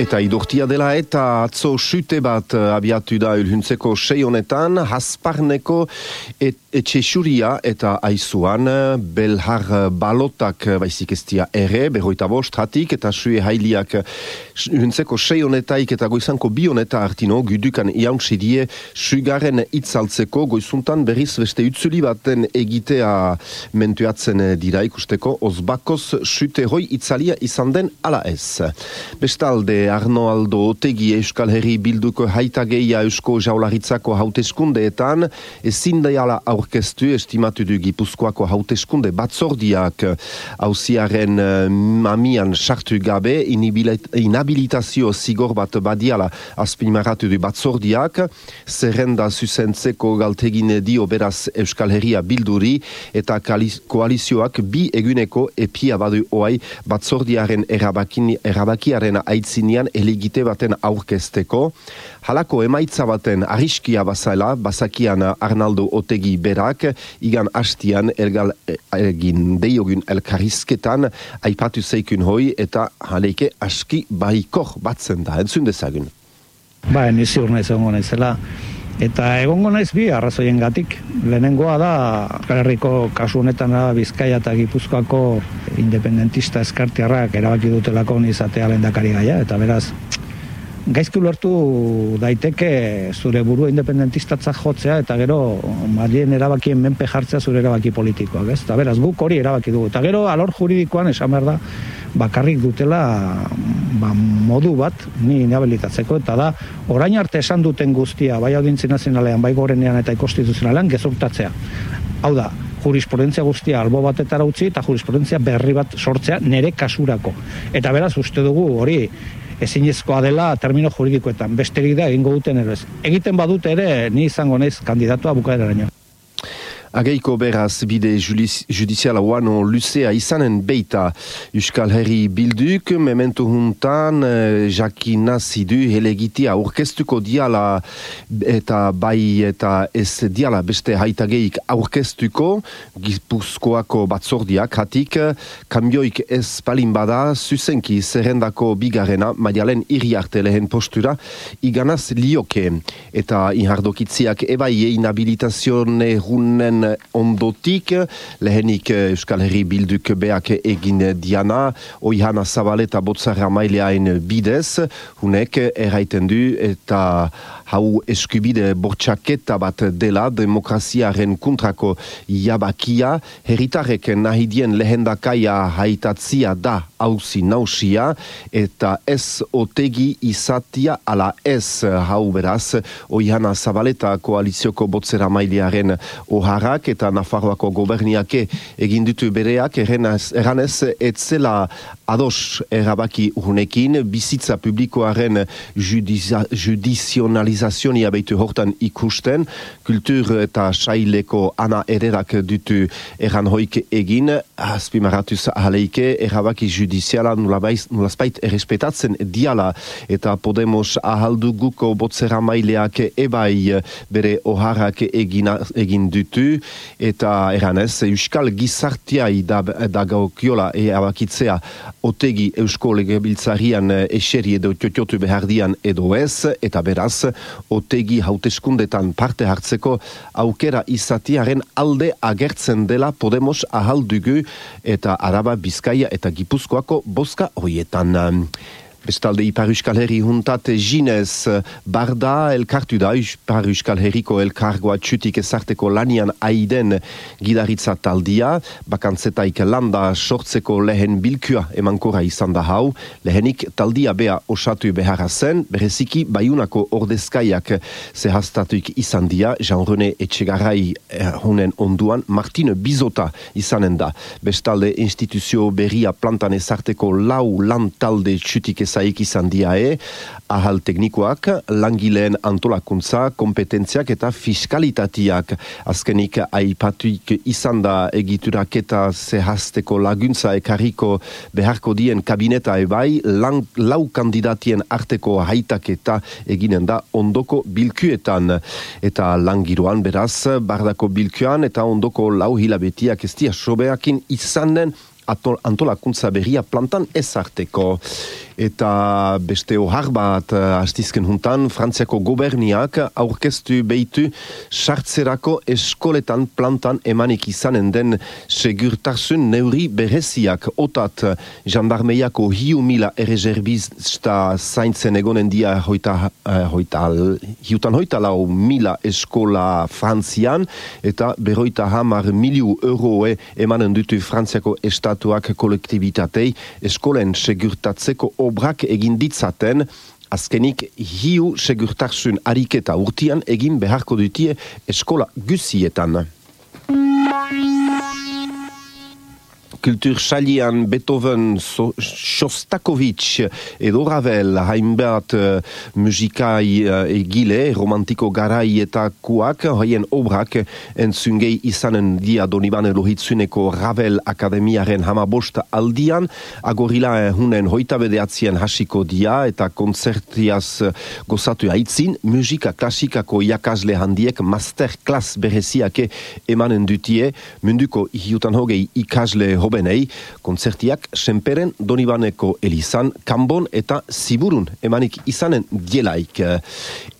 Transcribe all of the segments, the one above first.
Eta idortia dela eta atzo sute bat eh, abiatu da ulhuntzeko sei honetan, hasparneko et, etxe eta aizuan eh, belhar balotak eh, baizik estia ere, berroita bost hatik eta sue hailiak ulhuntzeko sei honetaik eta goizanko bi honeta artino, gudukan iauntsi die sugaren itzaltzeko goizuntan berriz beste utzuli baten egitea mentuatzen dira ikusteko, ozbakoz sute hoi itzalia izan den ala ez. Bestalde Arno Aldo Otegi Euskal Herri bilduko haitageia Eusko Jaularitzako hauteskundeetan, ezin daiala aurkeztu estimatu du Gipuzkoako hauteskunde batzordiak. Hauziaren eh, mamian sartu gabe, inhabilitazio zigor bat badiala azpimaratu du batzordiak, zerrenda zuzentzeko galtegin dio beraz Euskal Herria bilduri eta koalizioak bi eguneko epia badu oai batzordiaren erabakiaren aitzinia eligite baten aurkezteko. Halako emaitza baten ariskia bazala, bazakian Arnaldo Otegi berak, igan hastian elgal egin deiogun elkarrizketan, aipatu zeikun hoi eta haleike aski baikor batzen da, entzun dezagun. Ba, urna izango naizela, Eta egongo naiz bi arrazoien gatik. Lehenengoa da, herriko kasu honetan da, Bizkaia eta Gipuzkoako independentista eskartiarrak erabaki dutelako nizatea lendakari gaia, eta beraz, gaizki ulertu daiteke zure burua independentistatzak jotzea, eta gero, marien erabakien menpe jartzea zure erabaki politikoak, ez? Eta beraz, guk hori erabaki dugu. Eta gero, alor juridikoan, esan behar da, bakarrik dutela ba, modu bat ni inhabilitatzeko eta da orain arte esan duten guztia bai audientzi nazionalean bai gorenean eta konstituzionalean gezurtatzea. Hau da jurisprudentzia guztia albo batetara utzi eta jurisprudentzia berri bat sortzea nere kasurako. Eta beraz uste dugu hori ezinezkoa dela termino juridikoetan. Besterik da egingo duten ere egiten badute ere ni izango naiz kandidatua bukaeraraino Ageiko beraz bide judiziala wano luzea izanen beita. Euskal Herri bilduk, memento juntan eh, jakina zidu helegitia aurkestuko diala eta bai eta ez diala beste haitageik aurkestuko gipuzkoako batzordiak hatik kambioik ez palin bada zuzenki zerrendako bigarrena maialen iriarte lehen postura iganaz lioke. Eta inhardokitziak ebai inhabilitazione runen ondotik, lehenik eh, Euskal Herri bilduk beak egin diana, oihana zabaleta botzara maileain bidez, hunek erraiten du eta hau eskubide bortxaketa bat dela demokraziaren kontrako jabakia, herritarek nahi dien lehendakaia haitatzia da hauzi nausia, eta ez otegi izatia ala ez. Hau beraz, oihana zabaleta koalizioko botzera mailearen oharak eta Nafarroako goberniake egin ditu bereak, erranez, etzela ados erabaki urunekin, bizitza publikoaren judizionalizazioa organizazionia behitu hortan ikusten, kultur eta saileko ana ererak dutu eran hoik egin, azpimaratuz ahaleike, erabaki judiziala nulazpait errespetatzen diala, eta Podemos ahalduguko botzera maileak ebai bere oharak egin, egin dutu, eta eranez, euskal gizartiai da, da gaukiola erabakitzea otegi eusko legebiltzarian eseri edo totiotu behardian edo ez, eta beraz, otegi hauteskundetan parte hartzeko aukera izatiaren alde agertzen dela Podemos ahaldugu eta Araba Bizkaia eta Gipuzkoako boska hoietan. Bestalde Ipar Euskal Herri juntat jinez barda elkartu da Ipar Euskal Herriko elkargoa txutik ezarteko lanian aiden gidaritza taldia, bakantzetaik landa sortzeko lehen bilkua emankora izan da hau, lehenik taldia bea osatu beharra zen, bereziki baiunako ordezkaiak zehaztatuik izan dia, Jean-René Etxegarai eh, honen onduan, Martine Bizota izanen da. Bestalde instituzio berria plantan ezarteko lau lan talde txutik zaik izan diae, ahal teknikoak, langileen antolakuntza, kompetentziak eta fiskalitateak. Azkenik, aipatuik izan da egiturak eta zehazteko laguntza ekarriko beharko dien kabineta ebai, lang, lau kandidatien arteko haitak eta eginen da ondoko bilkuetan. Eta langiroan beraz, bardako bilkuan eta ondoko lau hilabetiak ez dia sobeakin izanen antolakuntza berria plantan ezarteko eta beste ohar bat uh, astizken juntan, Frantziako goberniak aurkeztu behitu sartzerako eskoletan plantan emanik izanen den segurtasun neuri bereziak. Otat jandarmeiako hiu mila errezerbizta zaintzen egonen dia hoita, uh, hoita, hiutan hoita lau mila eskola Frantzian eta beroita hamar miliu euroe emanen dutu Frantziako estatuak kolektibitatei eskolen segurtatzeko obrak egin ditzaten, azkenik hiu segurtarsun ariketa urtian egin beharko dutie eskola guzietan. Kultur salian Beethoven, so, Shostakovich edo Ravel hainbat uh, musikai uh, egile romantiko garai eta kuak haien obrak entzungei izanen dia donibane lohitzuneko Ravel Akademiaren hamabost aldian agorila hunen hoita bedeatzien hasiko dia eta konzertiaz gozatu haitzin musika klasikako jakazle handiek master klas bereziake emanen dutie munduko hiutan hogei ikasle hobenei, konzertiak senperen Donibaneko Elizan, Kambon eta Ziburun emanik izanen dielaik.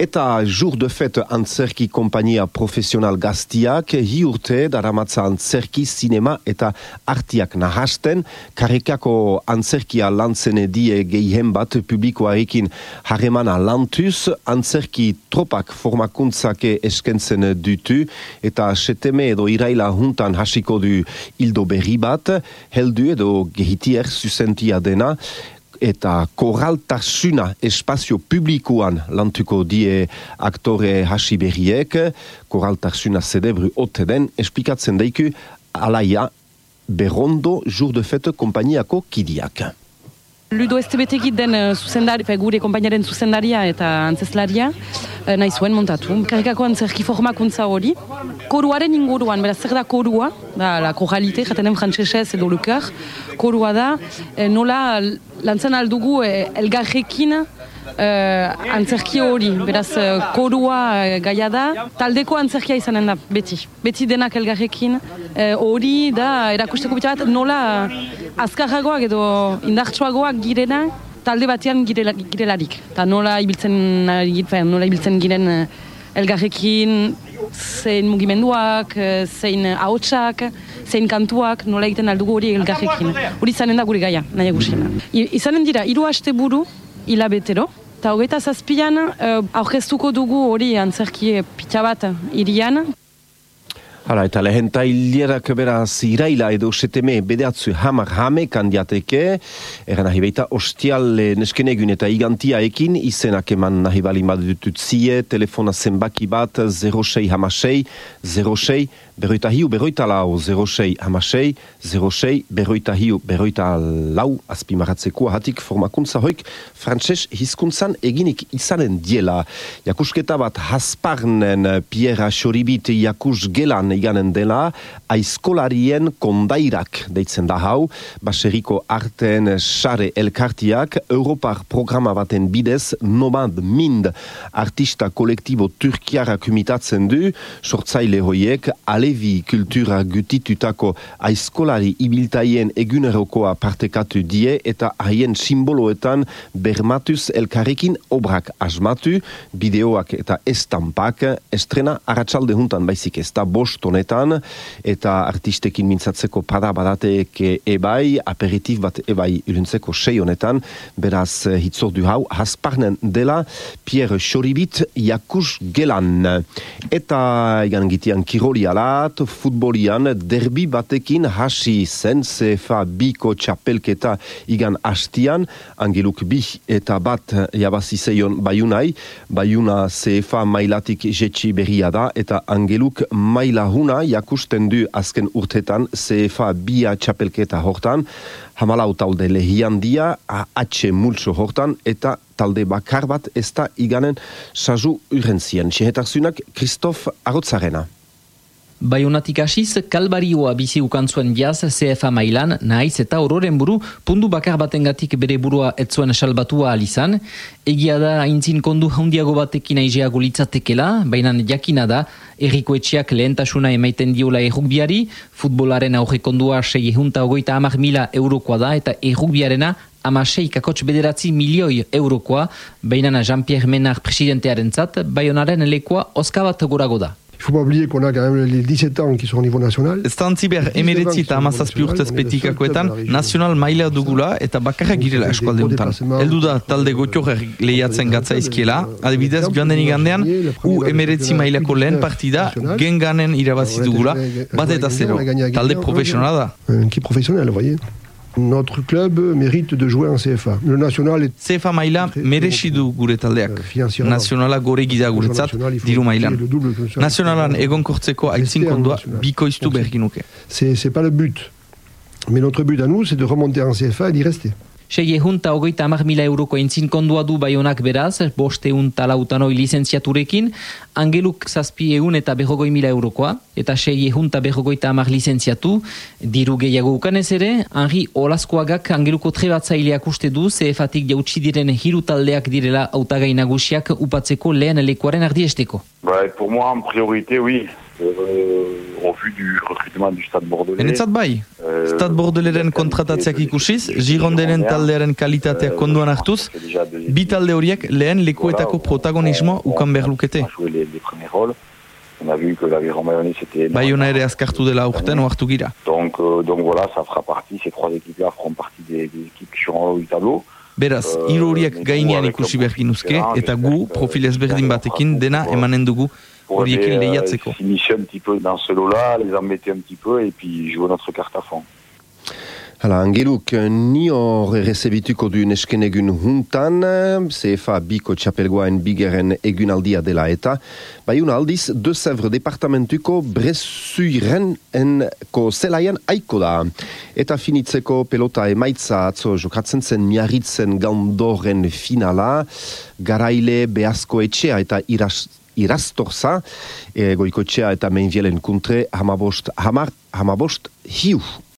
Eta jour de fet antzerki kompania profesional gaztiak, hi urte daramatza antzerki, sinema eta artiak nahasten, karrekako antzerkia lantzene die gehien bat publikoarekin harremana lantuz, antzerki tropak formakuntzake eskentzen dutu, eta seteme edo iraila juntan hasiko du hildo berri bat, heldu edo gehitier zuzentia dena, eta koraltasuna espazio publikoan lantuko die aktore hasi berriek, koraltasuna zedebru ote den, esplikatzen daiku alaia berrondo jour de fete kompainiako kidiak. Ludo Estebetegi den uh, zuzendari, gure kompainaren zuzendaria eta antzeslaria, uh, nahi zuen montatu. Karikako antzerki formakuntza hori. Koruaren inguruan, beraz, zer da korua, da, la koralite, jaten den frantzesez edo lukar. Korua da, eh, nola lantzen aldugu eh, elgarrekin uh, antzerki hori, beraz, uh, korua uh, gaia da, taldeko antzerkia izanen da, beti. Beti denak elgarrekin. Hori uh, da, erakusteko bitu bat, nola azkarragoak edo indartsuagoak girena, talde batean girelarik. Ta nola ibiltzen, nola ibiltzen giren uh, elgarrekin, zein mugimenduak, zein ahotsak, zein kantuak, nola egiten aldugu hori elgarrekin. Hori izanen da gure gaia, nahi egusena. Izanen dira, hiru haste buru, hilabetero, eta hogeita zazpian uh, aurkeztuko dugu hori antzerki pita bat irian. Hala, eta lehen tailierak beraz iraila edo seteme bedeatzu hamar hame kandiateke, eran nahi baita ostial neskenegun eta igantia ekin, izenak eman nahi bali madutut zie, telefona zenbaki bat 06 hamasei, 06 berroita hiu, berroita lau, 06 hamasei, 06 berroita hiu, berroita lau, azpimaratzeko ahatik formakuntza hoik, frantses hizkuntzan eginik izanen diela. Jakusketa bat hasparnen Pierre Choribit jakus gelan iganen dela, aizkolarien kondairak deitzen da hau, baseriko arten sare elkartiak, Europar programa baten bidez, nomad mind artista kolektibo turkiara kumitatzen du, sortzaile hoiek, ale Levi kultura gutitutako aizkolari ibiltaien egunerokoa partekatu die eta haien simboloetan bermatuz elkarrekin obrak asmatu, bideoak eta estampak estrena aratsalde juntan baizik ez da bostonetan eta artistekin mintzatzeko pada badateek ebai, aperitif bat ebai iluntzeko sei honetan, beraz hitzordu hau, hasparnen dela Pierre Choribit Jakus Gelan. Eta egan gitian kiroliala, bat futbolian derbi batekin hasi zen CFA biko txapelketa igan hastian, angeluk bi eta bat jabazi zeion baiunai, baiuna CFA mailatik jetxi berria da, eta angeluk mailahuna jakusten du azken urtetan CFA bia txapelketa hortan, hamalau talde lehian dia, atxe multso hortan, eta talde bakar bat ez da iganen sazu urrentzien. Sehetarzunak, Kristof Arotzarena. Baionatik hasiz, kalbarioa bizi ukantzuen jaz CFA mailan, naiz eta ororen buru, pundu bakar batengatik bere burua etzuen salbatua alizan. Egia da, haintzin kondu handiago batekin aizeago litzatekela, baina jakina da, erriko etxeak lehentasuna emaiten diola errukbiari, futbolaren aurre kondua sei ehunta ogoita amak mila eurokoa da, eta errukbiarena ama sei kakotx bederatzi milioi eurokoa, baina Jean-Pierre Menard presidentearen zat, baionaren lekoa oskabat gorago da. Il faut pas oublier qu'on a quand même les 17 ans qui sont au niveau national. Ez da antziber emeretzi eta amazazpi urtez petikakoetan nazional maila dugula eta bakarra girela eskualde untan. Eldu da talde gotior lehiatzen gatzaizkiela, adibidez joan den igandean, u emeretzi mailako lehen partida genganen irabazi dugula, bat eta zero. Talde profesionala da. Un qui professionnel, vous voyez. Notre club mérite de jouer en CFA. Le national est CFA maila merezi du gure taldeak. Nazionala gore gida guretzat, diru mailan. Nazionalan egonkortzeko aitzin kondua bikoiztu berginuke. c'est c'est pas le but. Mais notre but à nous, c'est de remonter en CFA et d'y rester. Sei ehunta hogeita hamar mila euroko entzin kondua du baionak beraz, boste ehunta lautanoi lizentziaturekin, angeluk zazpi ehun eta behogoi mila eurokoa, eta sei ehunta behogoita hamar lizentziatu, diru gehiago ukanez ere, Henri Olazkoagak angeluko trebatzaileak uste du, CFatik jautsi diren hiru taldeak direla autagai nagusiak upatzeko lehen lekuaren ardiesteko. Bah, pour moi, en priorité, oui. Euh, au vu du recrutement du Stade Bordelais. Enetzat bai, euh, Stad Bordeleren kontratatzeak ikusiz, Girondenen taldearen kalitateak konduan hartuz, bi talde horiek lehen lekuetako protagonismoa ukan behar lukete. a joué les, les premiers rôles. On a vu que l'Aviron Mayonnaise c'était Baiona ere azkartu dela aurten ohartu gira. Donc, euh, donc voilà, ça fera partie, ces trois équipes-là feront partie des, des équipes qui seront en haut du tableau. Beraz, hiru horiek gainean ikusi behar ginuzke, eta gu, profil ezberdin batekin, dena emanen dugu Pour les, euh, s'initier un petit peu dans ce lot-là, les embêter un petit peu et puis jouer notre carte à fond. Hala, angeluk, ni hor errezebituko du nesken egun juntan, CFA biko txapelgoaen bigeren egunaldia dela eta, baiun aldiz, De Sèvres departamentuko bresuiren enko zelaian aiko da. Eta finitzeko pelota emaitza atzo jokatzen zen miarritzen gandoren finala, garaile beazko etxea eta iras, irastorza, e, goiko etxea eta meinvielen kuntre, hamabost, hamar, hamabost, hiu.